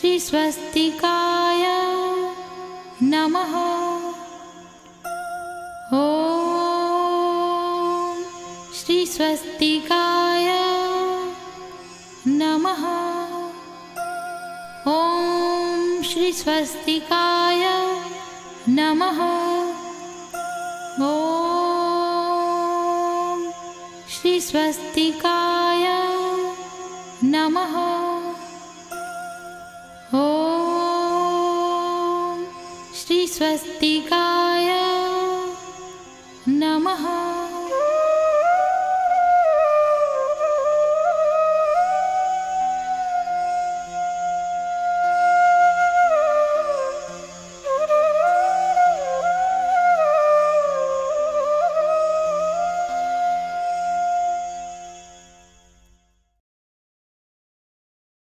श्रीस्वस्तिकाय नमः। ॐ श्रीस्वस्तिकाय नमः। ॐ श्रीस्वस्तिकाय नमः। ॐ श्रीस्वस्तिकाय नमः श्रीस्वस्तिकाय नमः